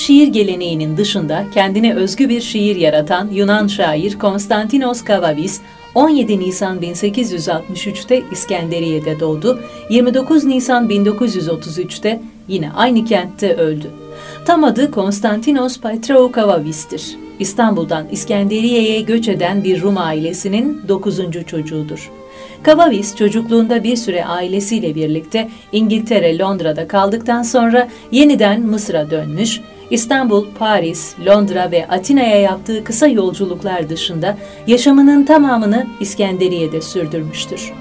şiir geleneğinin dışında kendine özgü bir şiir yaratan Yunan şair Konstantinos Kavavis, 17 Nisan 1863'te İskenderiye'de doğdu, 29 Nisan 1933'te yine aynı kentte öldü. Tam adı Konstantinos Patrou Kavavis'tir. İstanbul'dan İskenderiye'ye göç eden bir Rum ailesinin 9. çocuğudur. Kavavis çocukluğunda bir süre ailesiyle birlikte İngiltere, Londra'da kaldıktan sonra yeniden Mısır'a dönmüş, İstanbul, Paris, Londra ve Atina'ya yaptığı kısa yolculuklar dışında yaşamının tamamını İskenderiye'de sürdürmüştür.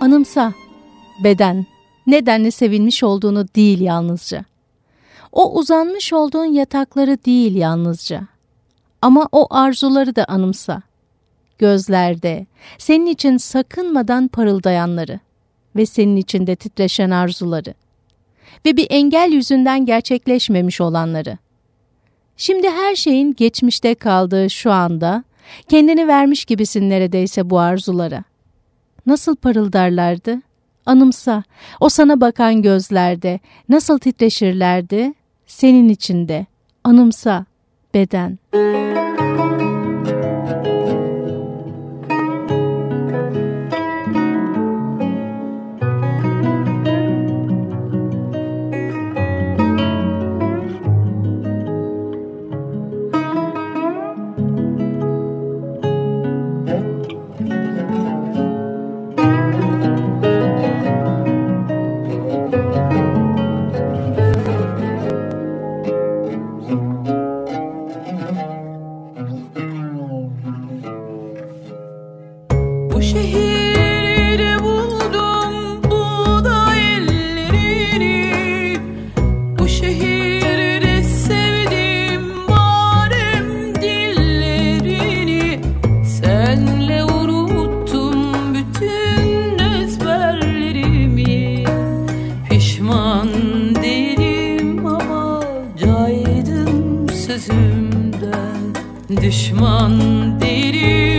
Anımsa beden nedenle sevilmiş olduğunu değil yalnızca. O uzanmış olduğun yatakları değil yalnızca. Ama o arzuları da anımsa. Gözlerde, senin için sakınmadan parıldayanları ve senin içinde titreşen arzuları ve bir engel yüzünden gerçekleşmemiş olanları. Şimdi her şeyin geçmişte kaldığı şu anda, kendini vermiş gibisin neredeyse bu arzulara. Nasıl parıldarlardı? Anımsa, o sana bakan gözlerde nasıl titreşirlerdi? Senin içinde. Anımsa, beden. düşman derim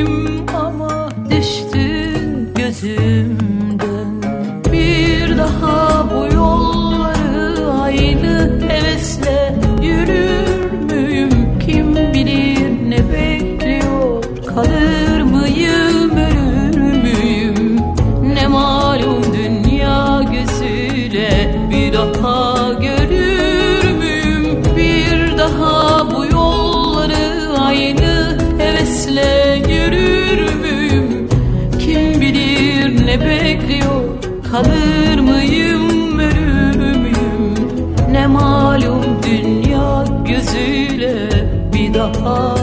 Kalır mıyım ölür müyüm? Ne malum dünya gözüyle bir daha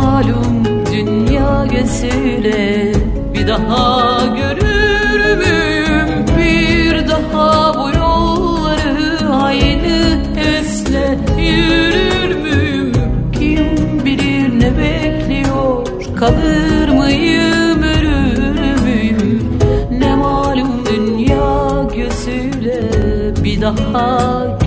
malum dünya gözüyle bir daha görür müyüm? Bir daha bu yolları aynı hevesle yürür müyüm? Kim bilir ne bekliyor? Kalır mıyım ölür müyüm? Ne malum dünya gözüyle bir daha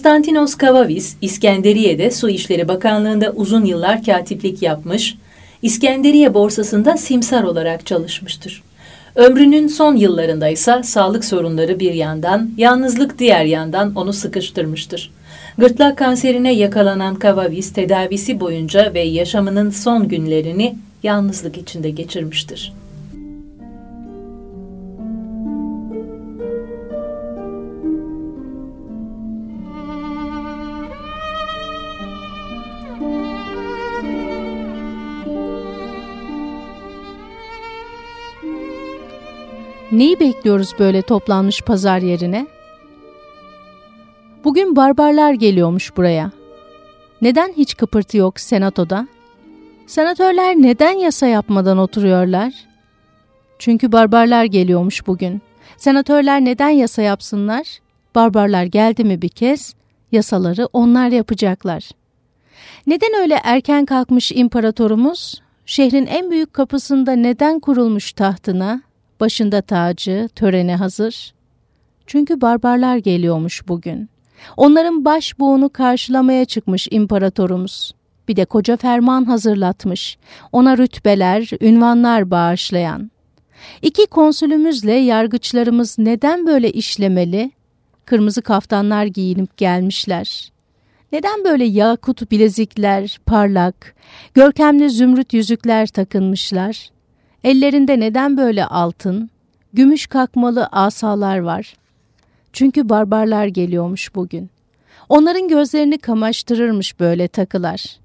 Konstantinos Kavavis, İskenderiye'de Su İşleri Bakanlığı'nda uzun yıllar katiplik yapmış, İskenderiye borsasında simsar olarak çalışmıştır. Ömrünün son yıllarında ise sağlık sorunları bir yandan, yalnızlık diğer yandan onu sıkıştırmıştır. Gırtlak kanserine yakalanan Kavavis tedavisi boyunca ve yaşamının son günlerini yalnızlık içinde geçirmiştir. Neyi bekliyoruz böyle toplanmış pazar yerine? Bugün barbarlar geliyormuş buraya. Neden hiç kıpırtı yok senatoda? Senatörler neden yasa yapmadan oturuyorlar? Çünkü barbarlar geliyormuş bugün. Senatörler neden yasa yapsınlar? Barbarlar geldi mi bir kez, yasaları onlar yapacaklar. Neden öyle erken kalkmış imparatorumuz? Şehrin en büyük kapısında neden kurulmuş tahtına, başında tacı, törene hazır? Çünkü barbarlar geliyormuş bugün. Onların başbuğunu karşılamaya çıkmış imparatorumuz. Bir de koca ferman hazırlatmış. Ona rütbeler, ünvanlar bağışlayan. İki konsülümüzle yargıçlarımız neden böyle işlemeli? Kırmızı kaftanlar giyinip gelmişler. Neden böyle yakut bilezikler, parlak, görkemli zümrüt yüzükler takınmışlar? Ellerinde neden böyle altın, gümüş kakmalı asalar var? Çünkü barbarlar geliyormuş bugün. Onların gözlerini kamaştırırmış böyle takılar.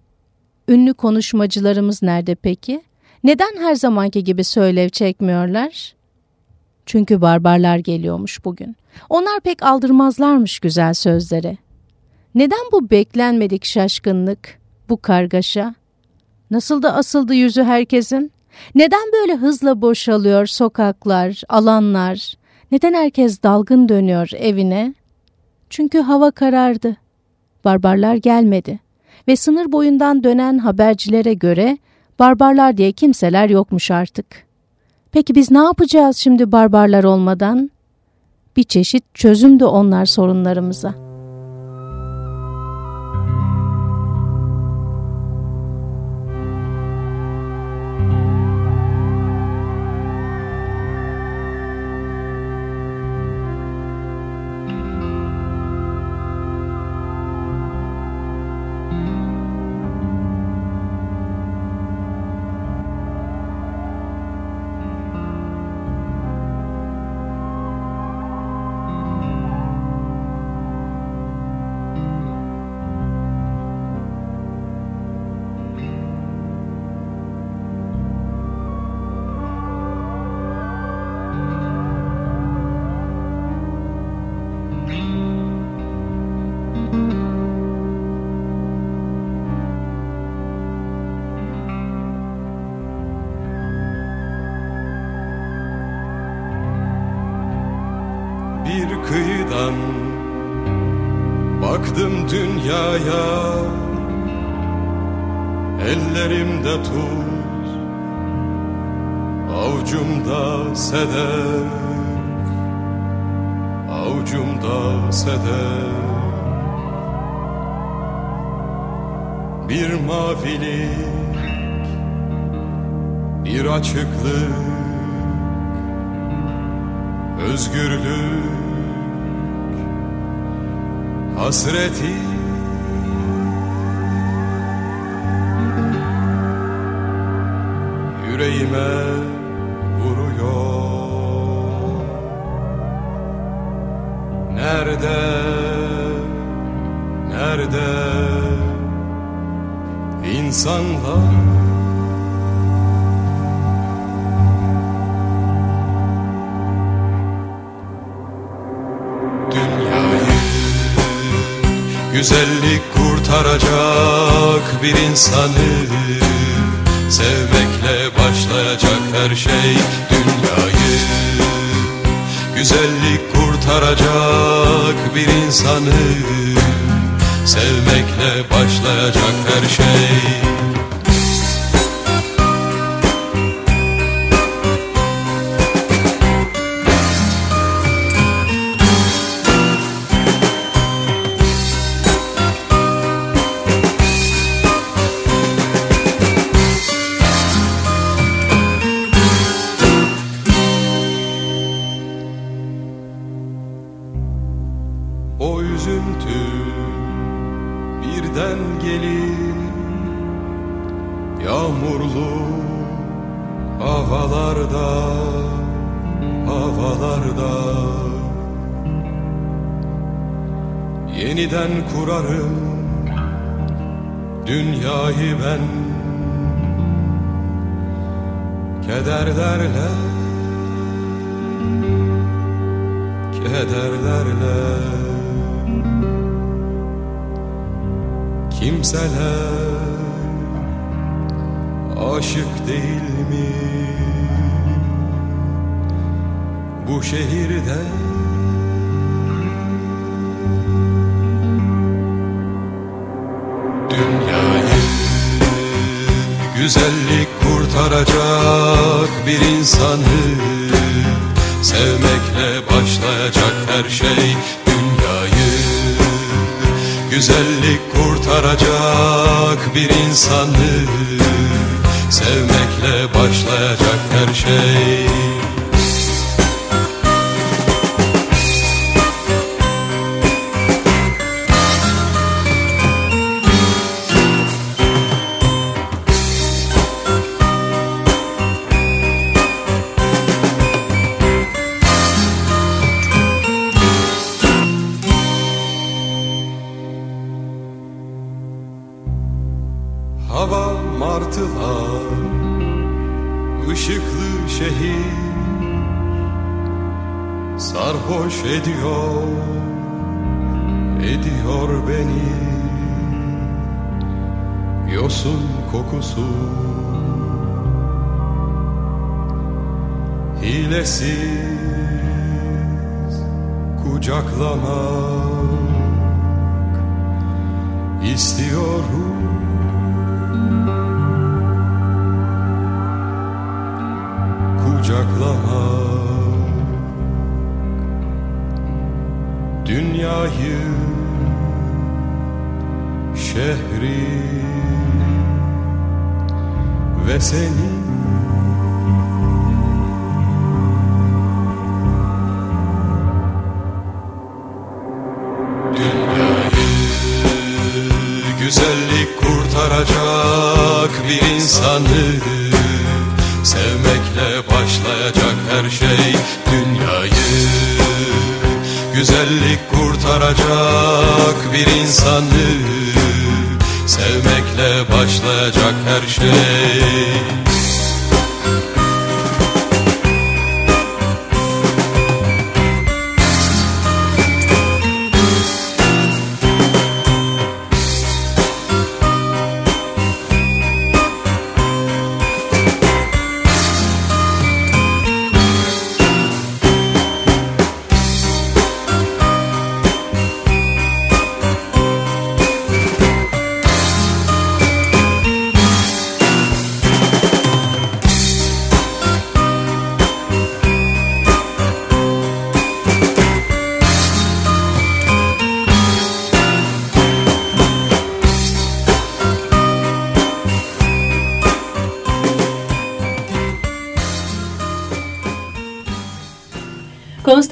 Ünlü konuşmacılarımız nerede peki? Neden her zamanki gibi söylev çekmiyorlar? Çünkü barbarlar geliyormuş bugün. Onlar pek aldırmazlarmış güzel sözleri. Neden bu beklenmedik şaşkınlık, bu kargaşa? Nasıl da asıldı yüzü herkesin? Neden böyle hızla boşalıyor sokaklar, alanlar? Neden herkes dalgın dönüyor evine? Çünkü hava karardı. Barbarlar gelmedi ve sınır boyundan dönen habercilere göre barbarlar diye kimseler yokmuş artık. Peki biz ne yapacağız şimdi barbarlar olmadan? Bir çeşit çözüm de onlar sorunlarımıza.'' Dünyaya Ellerimde tuz Avcumda sedef Avcumda sedef Bir mavilik Bir açıklık. Özgürlük hasreti yüreğime vuruyor. Nerede, nerede insanlar? Dünyayı güzellik kurtaracak bir insanı Sevmekle başlayacak her şey dünyayı. Güzellik kurtaracak bir insanı. Sevmekle başlayacak her şey havalarda Havalarda. Yeniden kurarım dünyayı ben. Kederlerle Kederlerle. Kimseler aşık değil mi bu şehirde? Dünyayı güzellik kurtaracak bir insanı Sevmekle başlayacak her şey dünyayı Güzellik kurtaracak bir insanı Sevmekle başlayacak her şey Dünyayı Şehri Ve seni. Dünyayı Güzellik kurtaracak bir insanı Sevmekle başlayacak her şey Kurtaracak bir insanı Sevmekle başlayacak her şey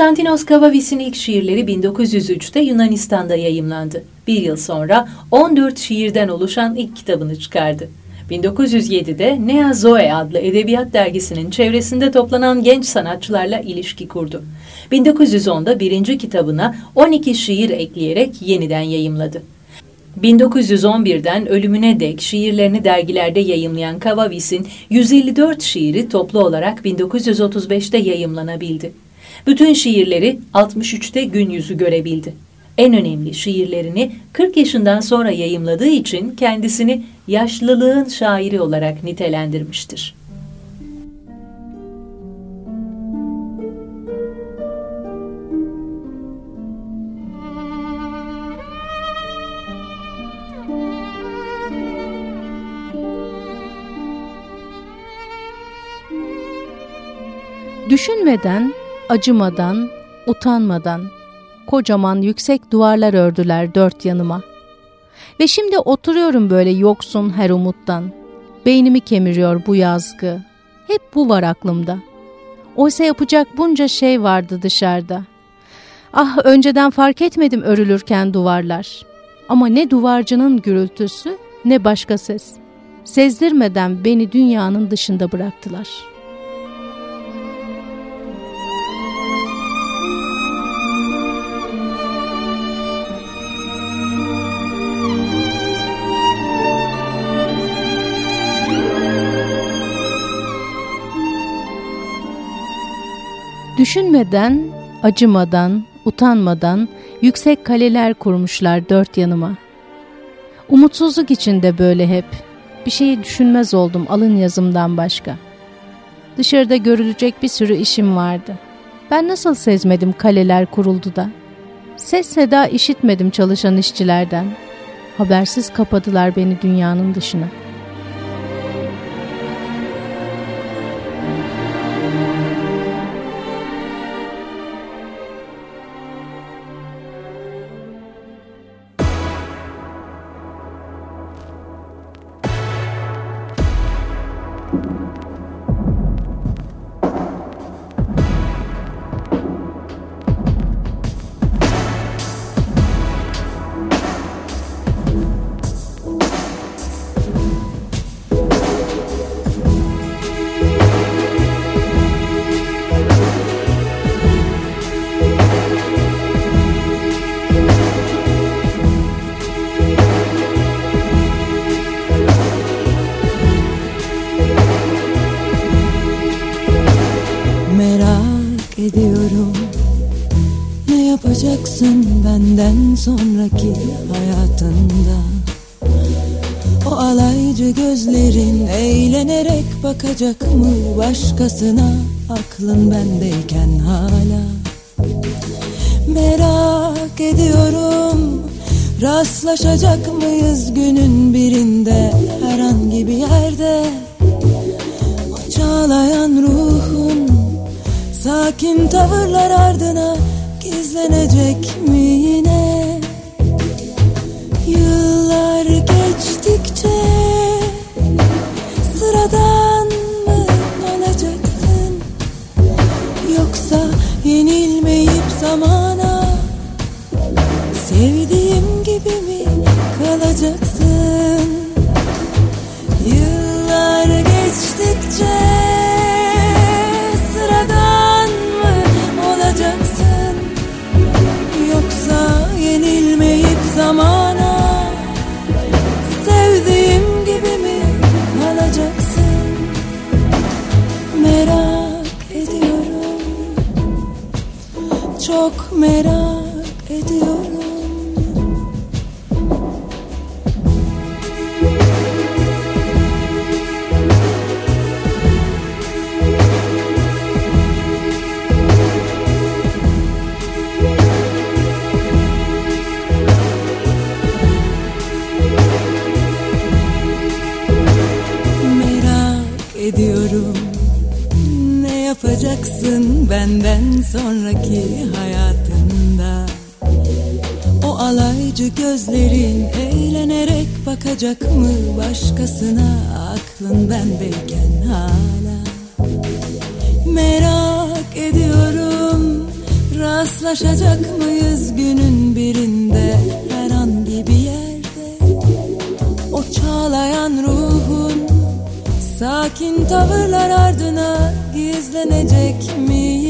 Konstantinos Kavavis'in ilk şiirleri 1903'te Yunanistan'da yayımlandı. Bir yıl sonra 14 şiirden oluşan ilk kitabını çıkardı. 1907'de Nea Zoe adlı edebiyat dergisinin çevresinde toplanan genç sanatçılarla ilişki kurdu. 1910'da birinci kitabına 12 şiir ekleyerek yeniden yayımladı. 1911'den ölümüne dek şiirlerini dergilerde yayımlayan Kavavis'in 154 şiiri toplu olarak 1935'te yayımlanabildi. Bütün şiirleri 63'te gün yüzü görebildi. En önemli şiirlerini 40 yaşından sonra yayımladığı için kendisini yaşlılığın şairi olarak nitelendirmiştir. Düşünmeden, acımadan, utanmadan kocaman yüksek duvarlar ördüler dört yanıma. Ve şimdi oturuyorum böyle yoksun her umuttan. Beynimi kemiriyor bu yazgı. Hep bu var aklımda. Oysa yapacak bunca şey vardı dışarıda. Ah önceden fark etmedim örülürken duvarlar. Ama ne duvarcının gürültüsü ne başka ses. Sezdirmeden beni dünyanın dışında bıraktılar.'' Düşünmeden, acımadan, utanmadan yüksek kaleler kurmuşlar dört yanıma. Umutsuzluk içinde böyle hep. Bir şeyi düşünmez oldum alın yazımdan başka. Dışarıda görülecek bir sürü işim vardı. Ben nasıl sezmedim kaleler kuruldu da. Ses seda işitmedim çalışan işçilerden. Habersiz kapadılar beni dünyanın dışına.'' Bakacak mı başkasına? Aklın bendeyken hala. Merak ediyorum Rastlaşacak mıyız günün birinde? Herhangi bir yerde O çağlayan ruhun Sakin tavırlar ardına Gizlenecek mi yine gözlerin eğlenerek bakacak mı başkasına? Aklın bendeyken hala. Merak ediyorum rastlaşacak mıyız günün birinde? Herhangi bir yerde. O çağlayan ruhun Sakin tavırlar ardına gizlenecek mi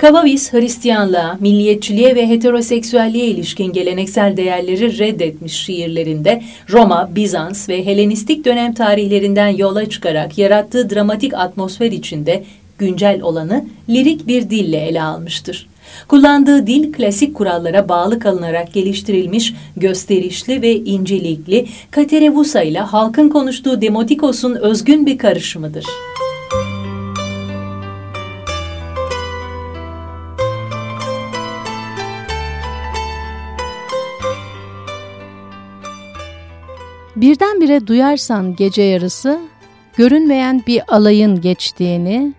Kavavis, Hristiyanlığa, milliyetçiliğe ve heteroseksüelliğe ilişkin geleneksel değerleri reddetmiş şiirlerinde Roma, Bizans ve Helenistik dönem tarihlerinden yola çıkarak yarattığı dramatik atmosfer içinde güncel olanı lirik bir dille ele almıştır. Kullandığı dil klasik kurallara bağlı kalınarak geliştirilmiş, gösterişli ve incelikli, Katerevusa ile halkın konuştuğu Demotikos'un özgün bir karışımıdır. Birdenbire duyarsan gece yarısı, görünmeyen bir alayın geçtiğini,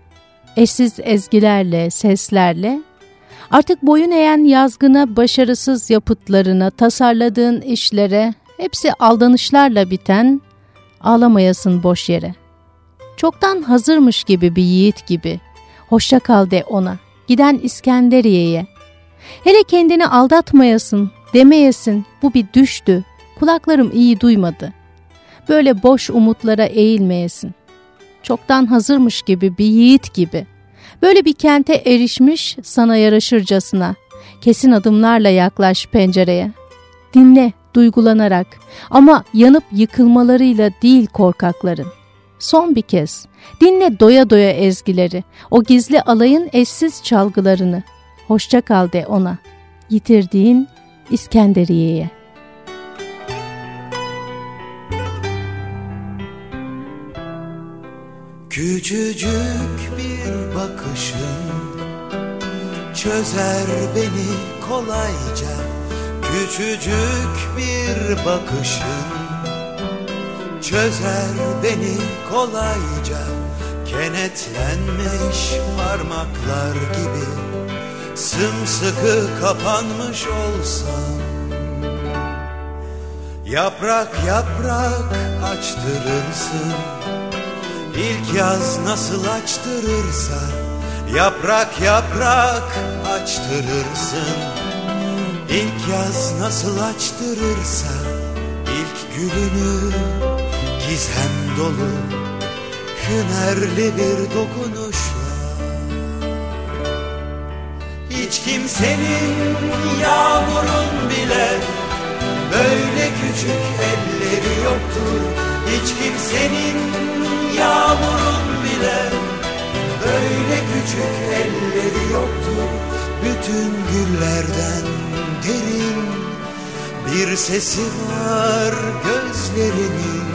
eşsiz ezgilerle, seslerle, artık boyun eğen yazgına, başarısız yapıtlarına, tasarladığın işlere, hepsi aldanışlarla biten, ağlamayasın boş yere. Çoktan hazırmış gibi bir yiğit gibi, hoşça kal de ona, giden İskenderiye'ye. Hele kendini aldatmayasın, demeyesin, bu bir düştü, kulaklarım iyi duymadı. Böyle boş umutlara eğilmeyesin. Çoktan hazırmış gibi bir yiğit gibi. Böyle bir kente erişmiş sana yaraşırcasına. Kesin adımlarla yaklaş pencereye. Dinle duygulanarak ama yanıp yıkılmalarıyla değil korkakların. Son bir kez dinle doya doya ezgileri, o gizli alayın eşsiz çalgılarını. Hoşça kal de ona, yitirdiğin İskenderiye'ye. Küçücük bir bakışın çözer beni kolayca. Küçücük bir bakışın çözer beni kolayca. Kenetlenmiş parmaklar gibi sımsıkı kapanmış olsam Yaprak yaprak açtırırsın İlk yaz nasıl açtırırsa Yaprak yaprak açtırırsın. İlk yaz nasıl açtırırsa ilk gülünü gizem dolu Hünerli bir dokunuşla. Hiç kimsenin yağmurun bile Böyle küçük elleri yoktur. Hiç kimsenin yağmurun bile. Böyle küçük elleri yoktur Bütün güllerden derin. Bir sesi var gözlerinin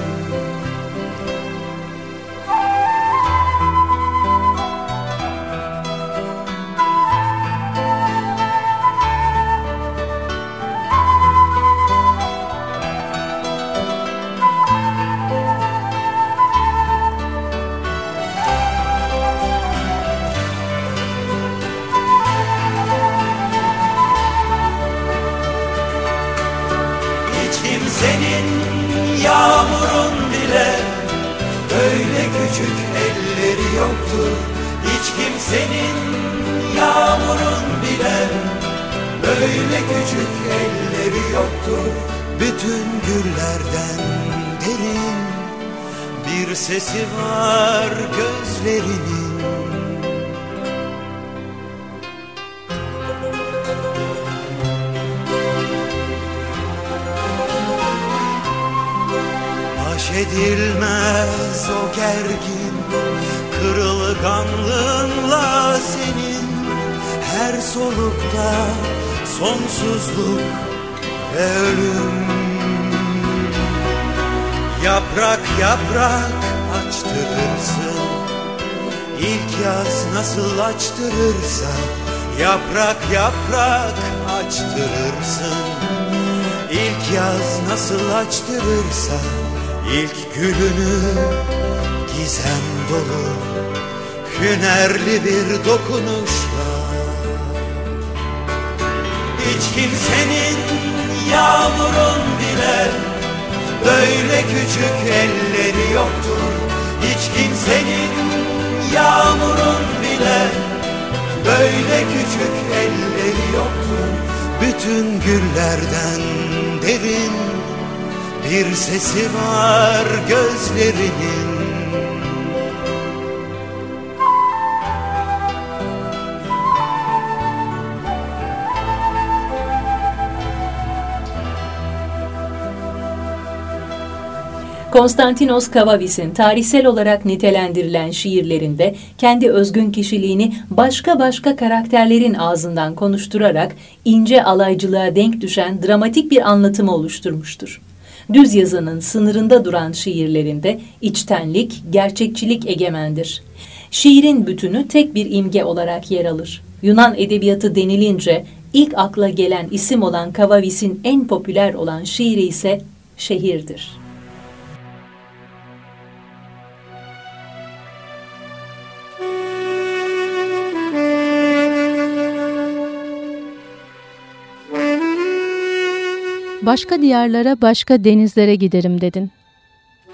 solukta sonsuzluk ve ölüm. Yaprak yaprak açtırırsın. İlk yaz nasıl açtırırsa Yaprak yaprak açtırırsın. İlk yaz nasıl açtırırsa ilk gülünü gizem dolu Hünerli bir dokunuşla Hiç kimsenin yağmurun bile Böyle küçük elleri yoktur Hiç kimsenin yağmurun bile Böyle küçük elleri yoktur Bütün güllerden derin bir sesi var gözlerinin Konstantinos Kavavis'in tarihsel olarak nitelendirilen şiirlerinde kendi özgün kişiliğini başka başka karakterlerin ağzından konuşturarak ince alaycılığa denk düşen dramatik bir anlatımı oluşturmuştur. Düz yazının sınırında duran şiirlerinde içtenlik, gerçekçilik egemendir. Şiirin bütünü tek bir imge olarak yer alır. Yunan edebiyatı denilince ilk akla gelen isim olan Kavavis'in en popüler olan şiiri ise şehirdir. Başka diyarlara, başka denizlere giderim dedin.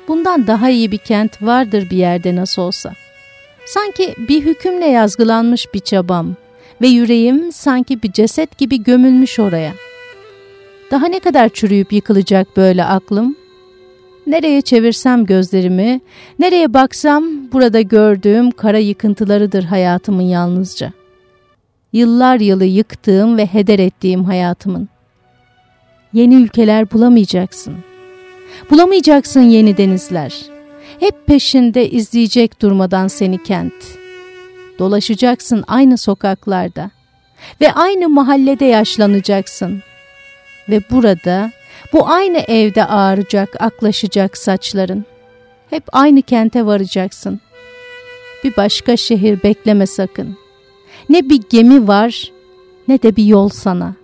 Bundan daha iyi bir kent vardır bir yerde nasıl olsa. Sanki bir hükümle yazgılanmış bir çabam ve yüreğim sanki bir ceset gibi gömülmüş oraya. Daha ne kadar çürüyüp yıkılacak böyle aklım? Nereye çevirsem gözlerimi, nereye baksam burada gördüğüm kara yıkıntılarıdır hayatımın yalnızca. Yıllar yılı yıktığım ve heder ettiğim hayatımın. Yeni ülkeler bulamayacaksın. Bulamayacaksın yeni denizler. Hep peşinde izleyecek durmadan seni kent. Dolaşacaksın aynı sokaklarda ve aynı mahallede yaşlanacaksın. Ve burada bu aynı evde ağaracak, aklaşacak saçların. Hep aynı kente varacaksın. Bir başka şehir bekleme sakın. Ne bir gemi var ne de bir yol sana.''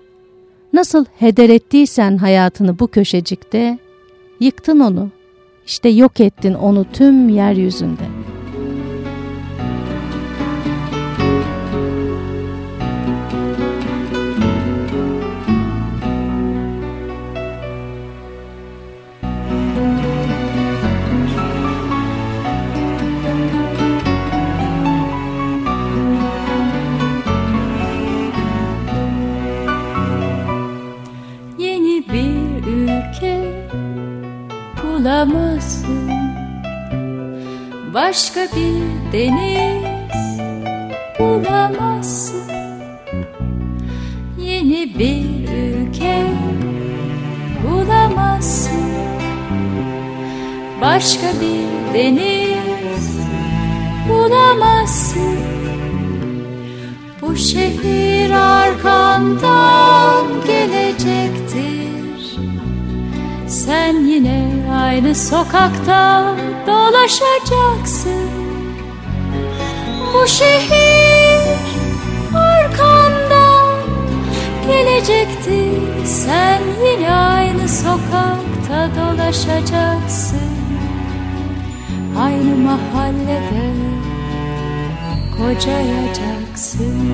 Nasıl heder ettiysen hayatını bu köşecikte, yıktın onu, işte yok ettin onu tüm yeryüzünde. Başka bir deniz bulamazsın. Yeni bir ülke bulamazsın. Başka bir deniz bulamazsın. Bu şehir arkandan gelecektir. Sen yine aynı sokakta dolaşacaksın Bu şehir arkandan gelecektir Sen yine aynı sokakta dolaşacaksın. Aynı mahallede kocayacaksın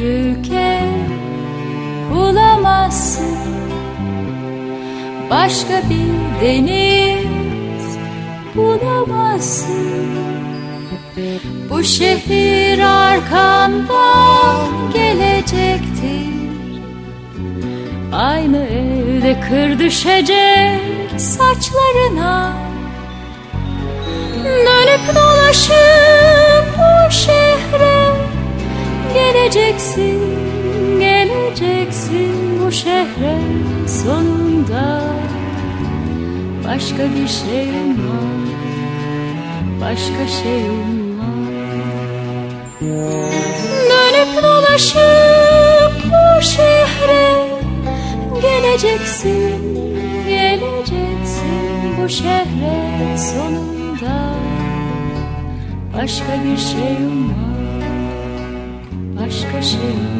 ülke bulamazsın. Başka bir deniz bulamazsın. Bu şehir arkandan gelecektir. Aynı evde kır düşecek saçlarına. Dönüp dolaşıp bu şehre Geleceksin, geleceksin bu şehre sonunda. Başka bir şeyim var, başka şeyim var. Dönüp dolaşıp bu şehre Geleceksin, geleceksin bu şehre sonunda. Başka bir şeyim var, başka şeyim var